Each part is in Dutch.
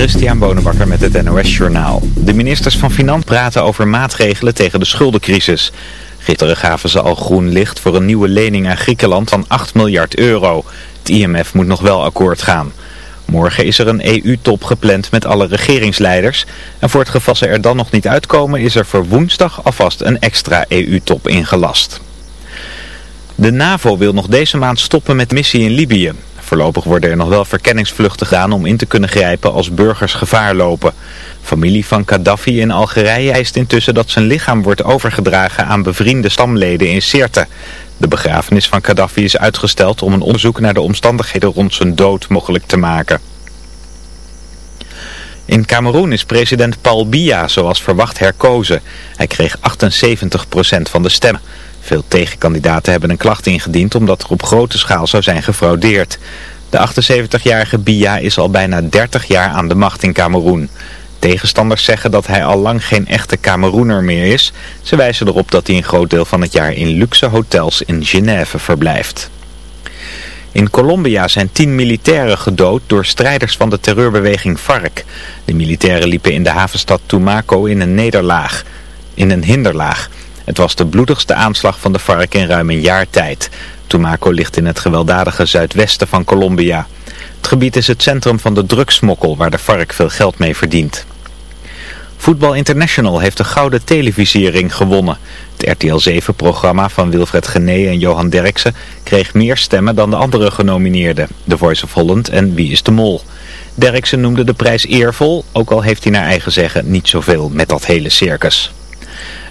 Christian Bonenbakker met het NOS Journaal. De ministers van Financiën praten over maatregelen tegen de schuldencrisis. Gisteren gaven ze al groen licht voor een nieuwe lening aan Griekenland van 8 miljard euro. Het IMF moet nog wel akkoord gaan. Morgen is er een EU-top gepland met alle regeringsleiders. En voor het geval ze er dan nog niet uitkomen is er voor woensdag alvast een extra EU-top ingelast. De NAVO wil nog deze maand stoppen met missie in Libië. Voorlopig worden er nog wel verkenningsvluchten gedaan om in te kunnen grijpen als burgers gevaar lopen. Familie van Gaddafi in Algerije eist intussen dat zijn lichaam wordt overgedragen aan bevriende stamleden in Sirte. De begrafenis van Gaddafi is uitgesteld om een onderzoek naar de omstandigheden rond zijn dood mogelijk te maken. In Cameroen is president Paul Biya zoals verwacht herkozen. Hij kreeg 78% van de stemmen. Veel tegenkandidaten hebben een klacht ingediend omdat er op grote schaal zou zijn gefraudeerd. De 78-jarige Biya is al bijna 30 jaar aan de macht in Cameroen. Tegenstanders zeggen dat hij al lang geen echte Cameroener meer is. Ze wijzen erop dat hij een groot deel van het jaar in luxe hotels in Genève verblijft. In Colombia zijn tien militairen gedood door strijders van de terreurbeweging FARC. De militairen liepen in de havenstad Tumaco in een nederlaag, in een hinderlaag. Het was de bloedigste aanslag van de FARC in ruim een jaar tijd. Tumaco ligt in het gewelddadige zuidwesten van Colombia. Het gebied is het centrum van de drugsmokkel waar de FARC veel geld mee verdient. Voetbal International heeft de gouden televisiering gewonnen. Het RTL 7-programma van Wilfred Gené en Johan Derksen kreeg meer stemmen dan de andere genomineerden. The Voice of Holland en Wie is de Mol. Derksen noemde de prijs eervol, ook al heeft hij naar eigen zeggen niet zoveel met dat hele circus.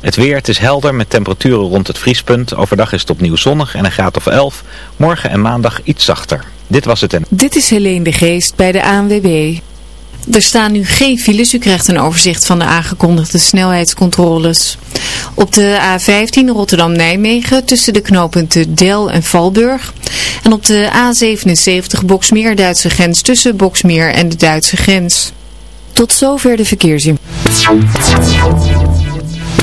Het weer, het is helder met temperaturen rond het vriespunt. Overdag is het opnieuw zonnig en een graad of 11. Morgen en maandag iets zachter. Dit was het en... Dit is Helene de Geest bij de ANWB. Er staan nu geen files. U krijgt een overzicht van de aangekondigde snelheidscontroles. Op de A15 Rotterdam-Nijmegen tussen de knooppunten Del en Valburg. En op de A77 Boksmeer Duitse grens tussen Boksmeer en de Duitse grens. Tot zover de verkeersin.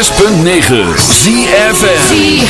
106.9 ZFN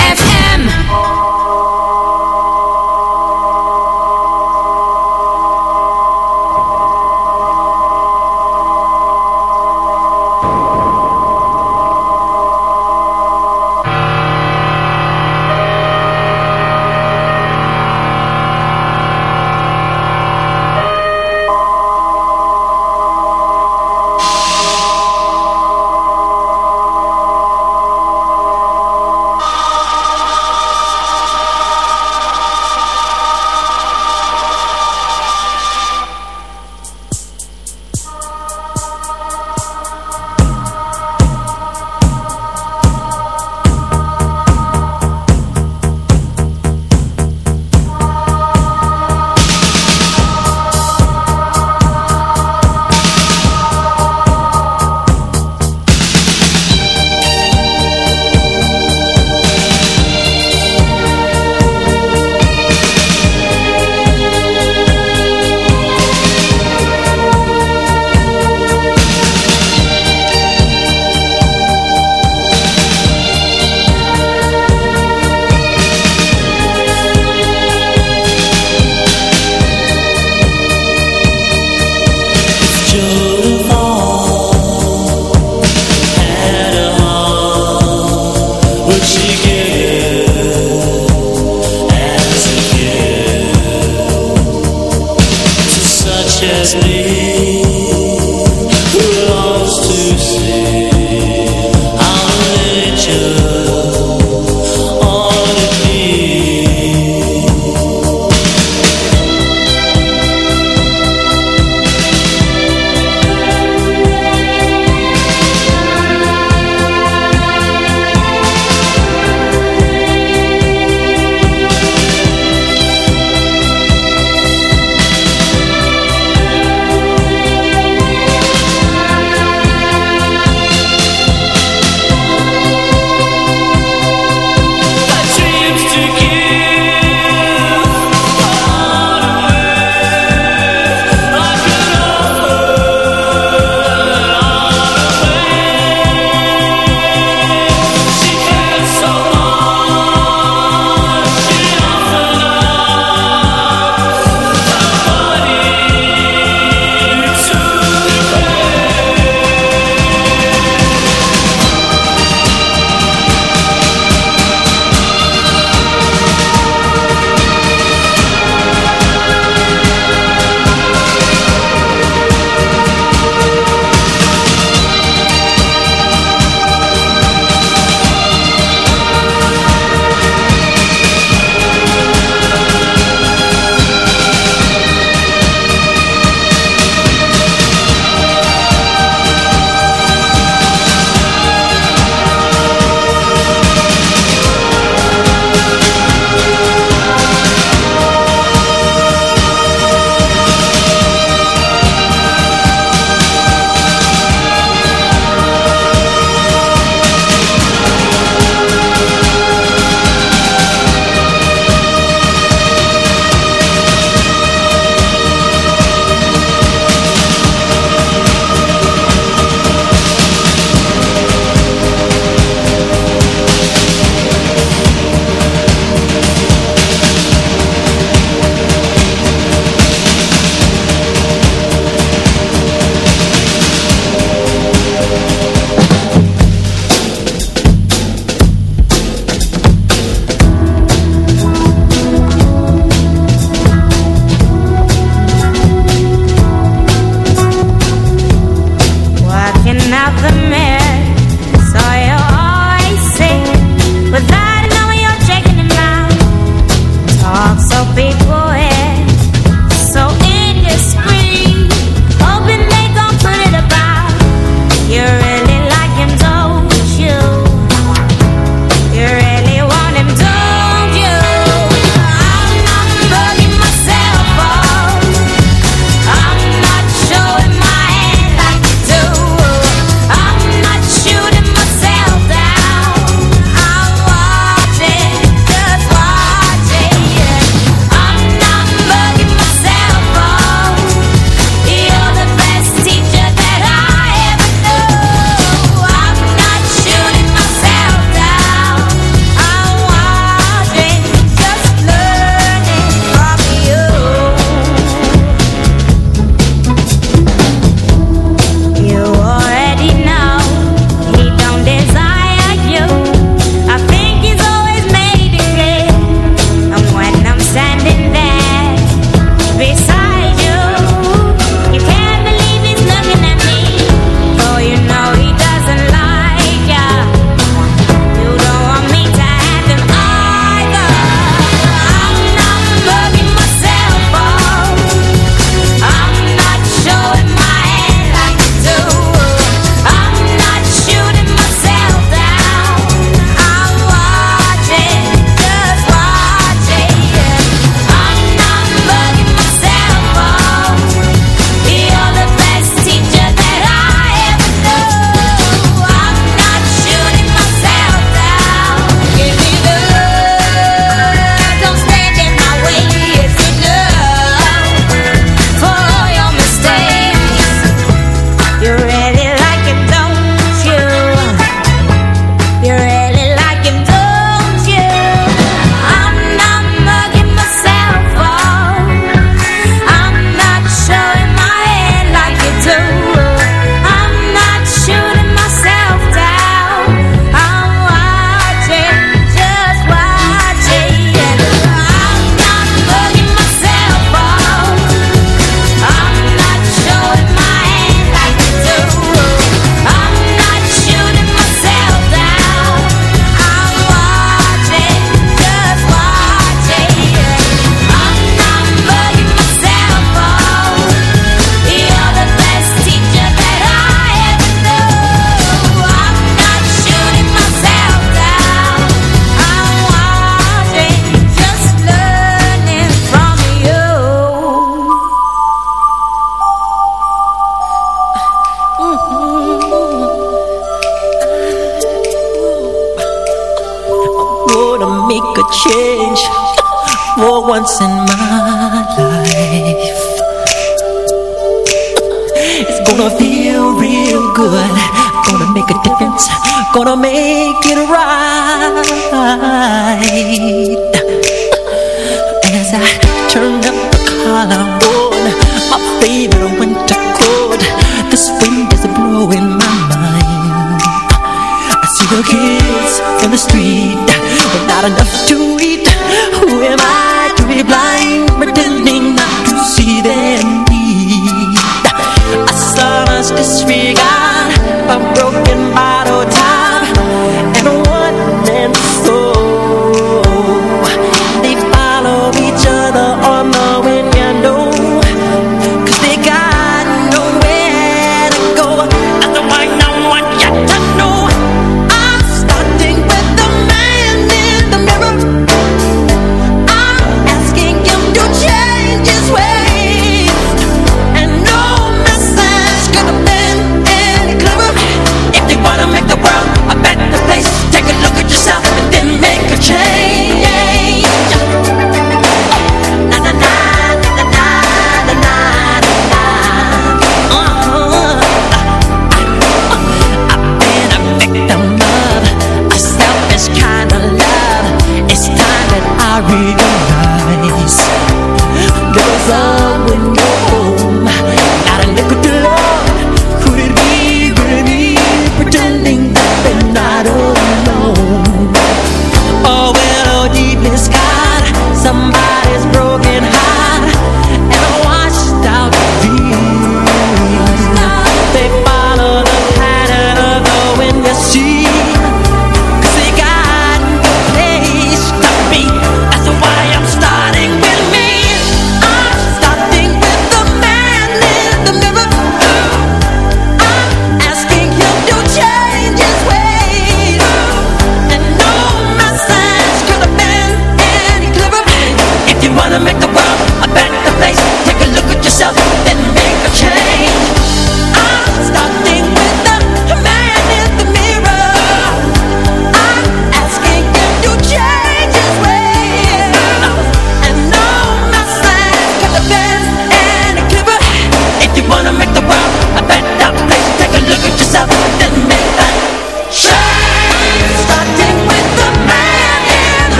the man.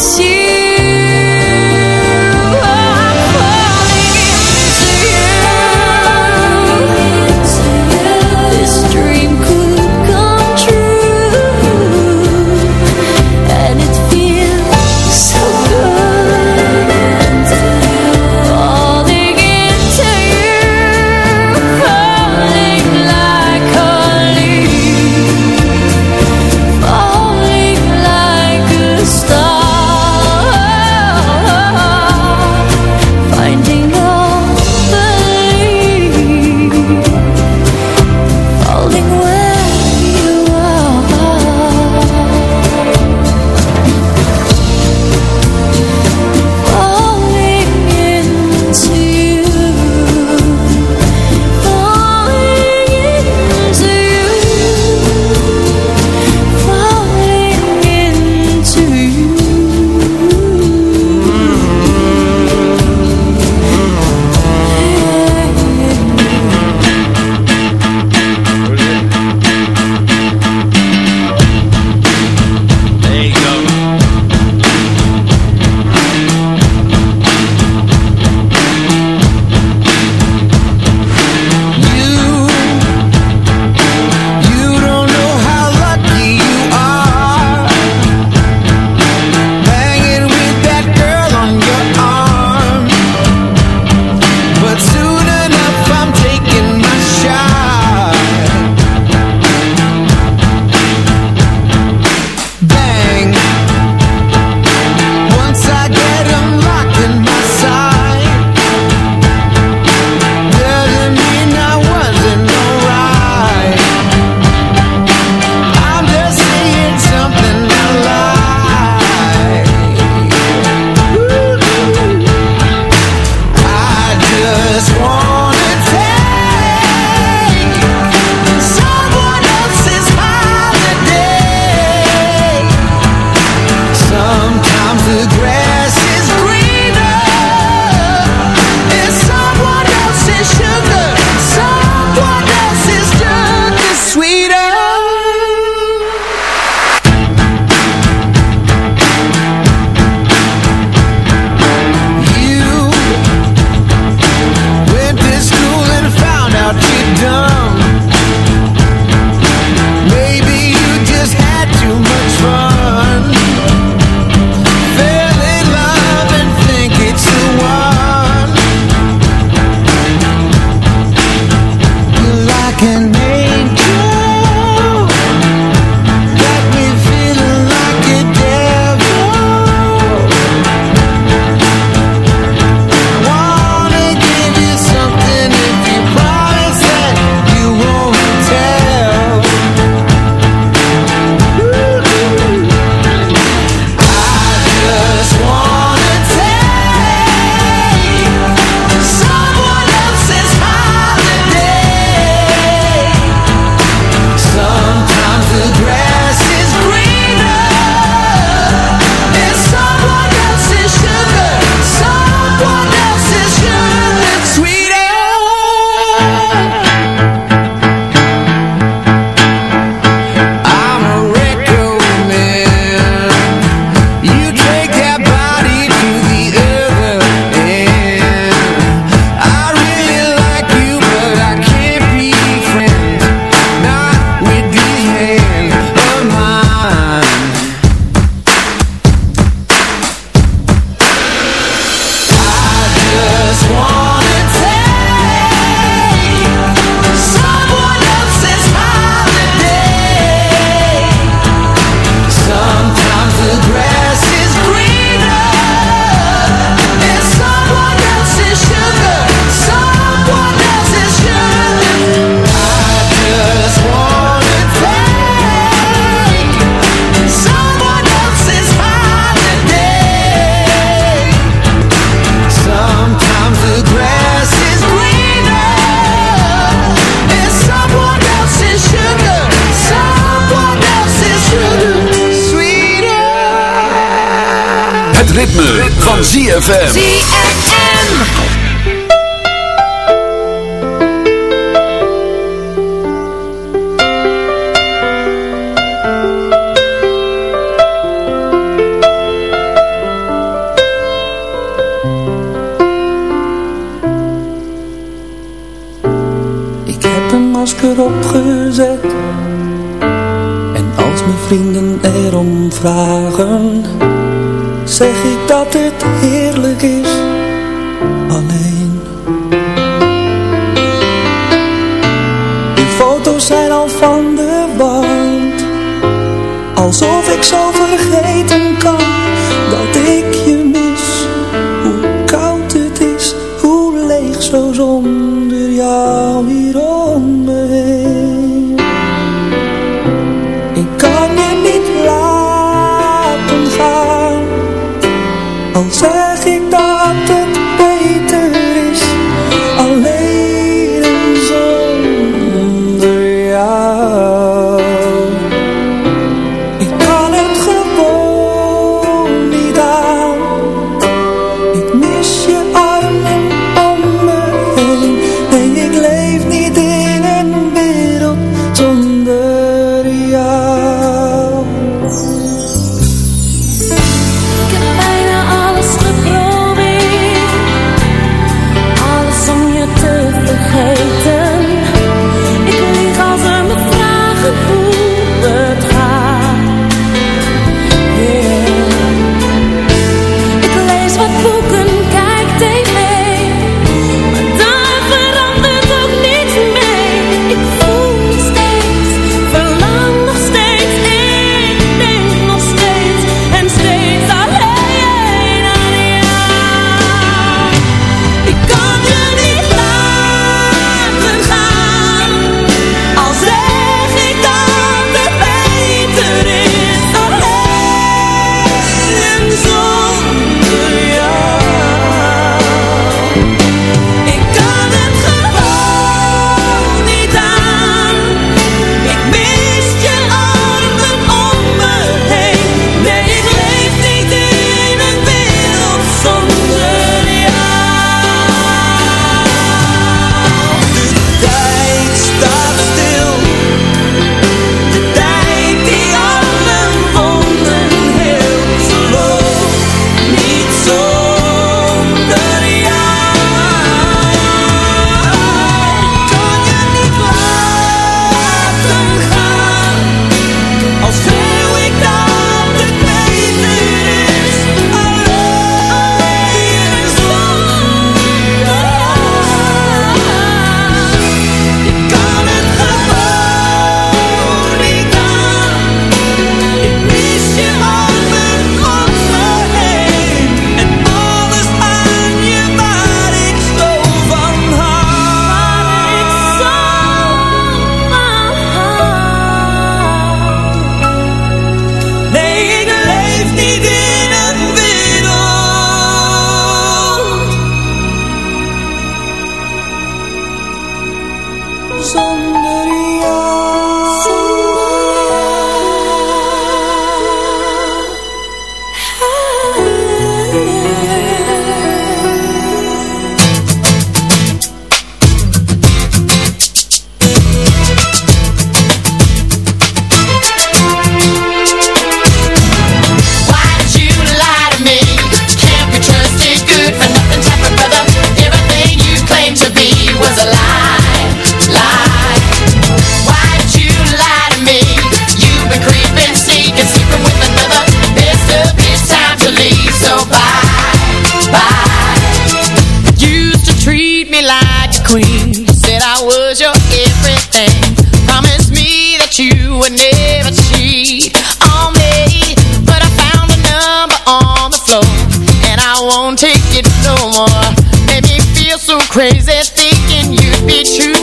existe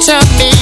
to me.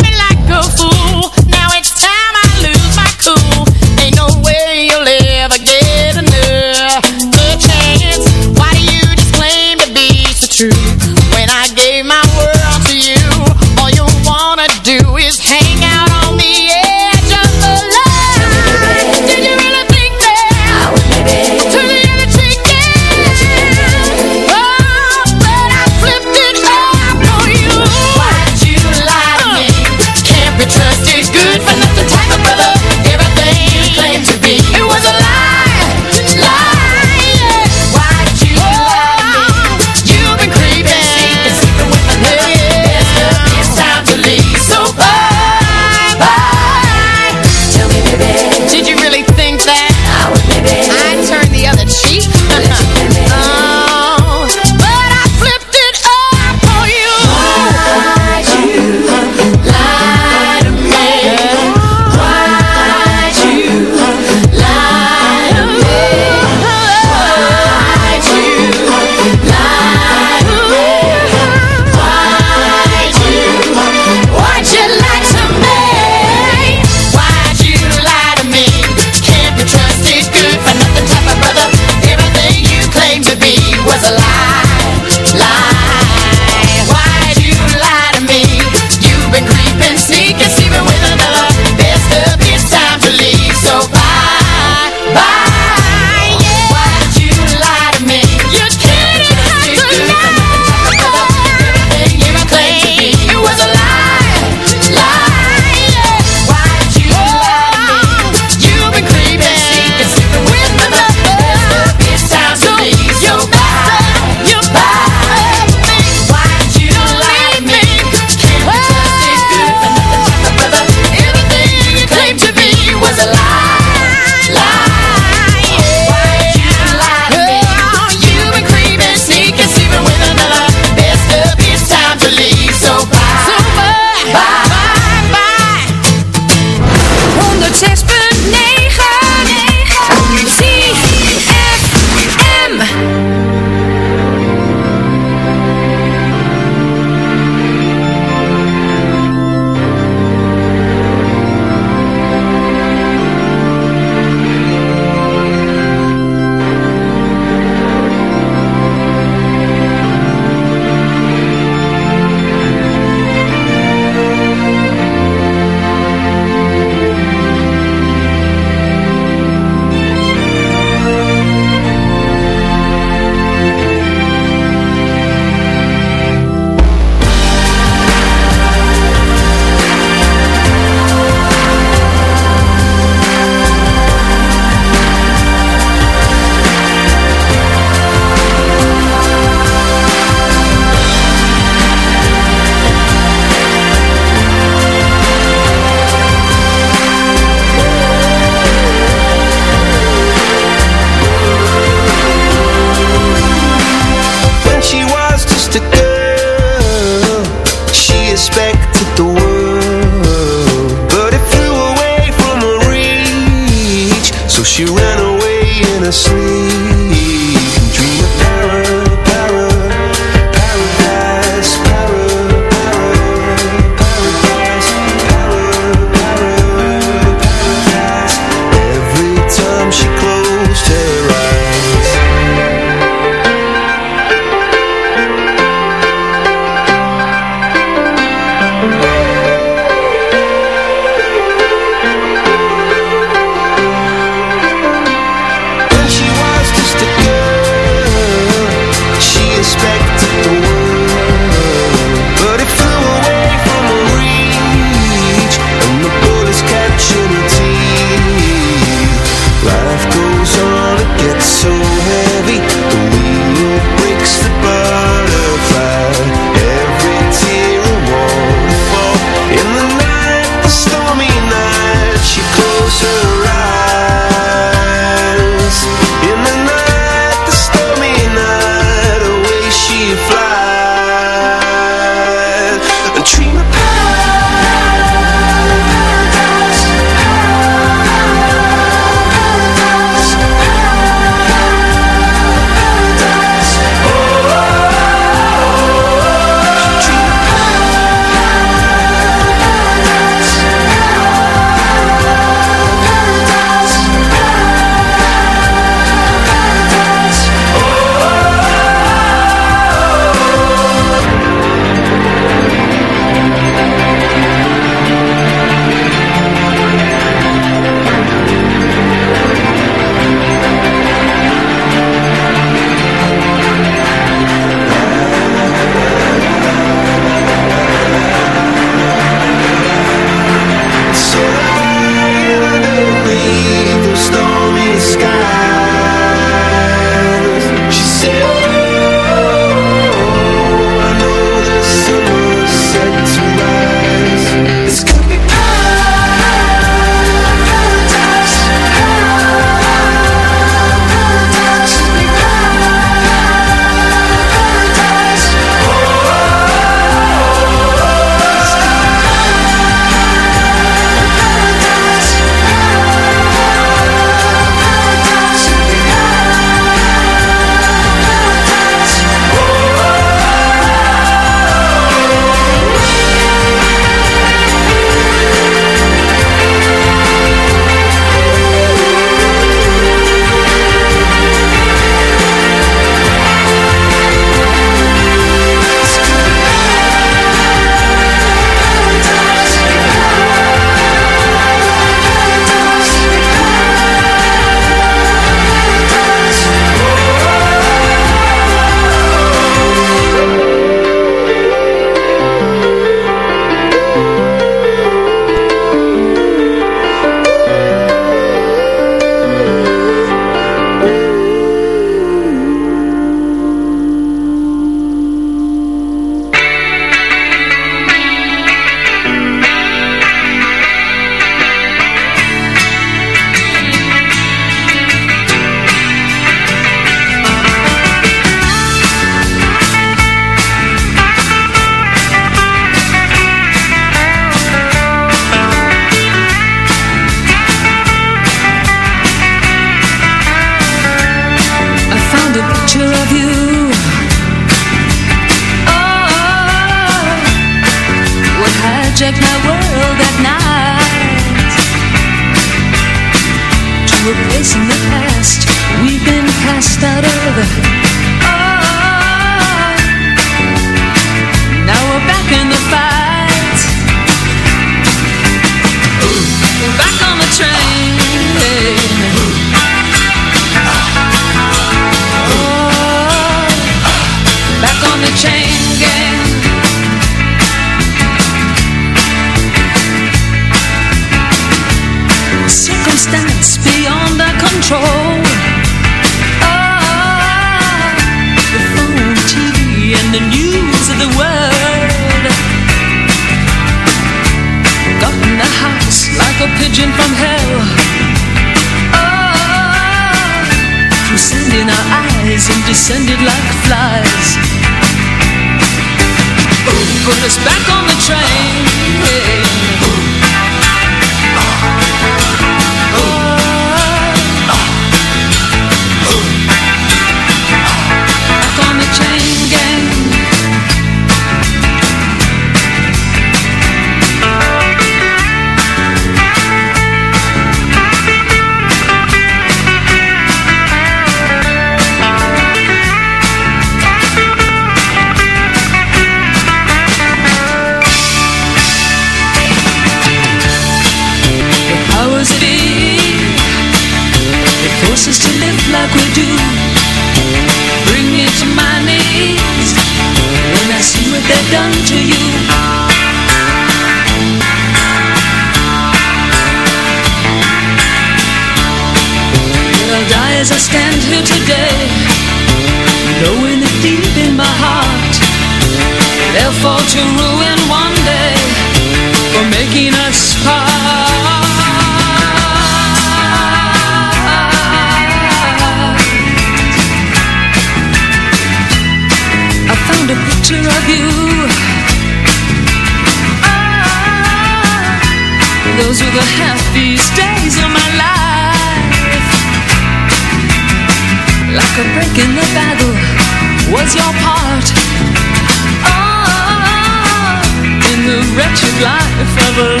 if ever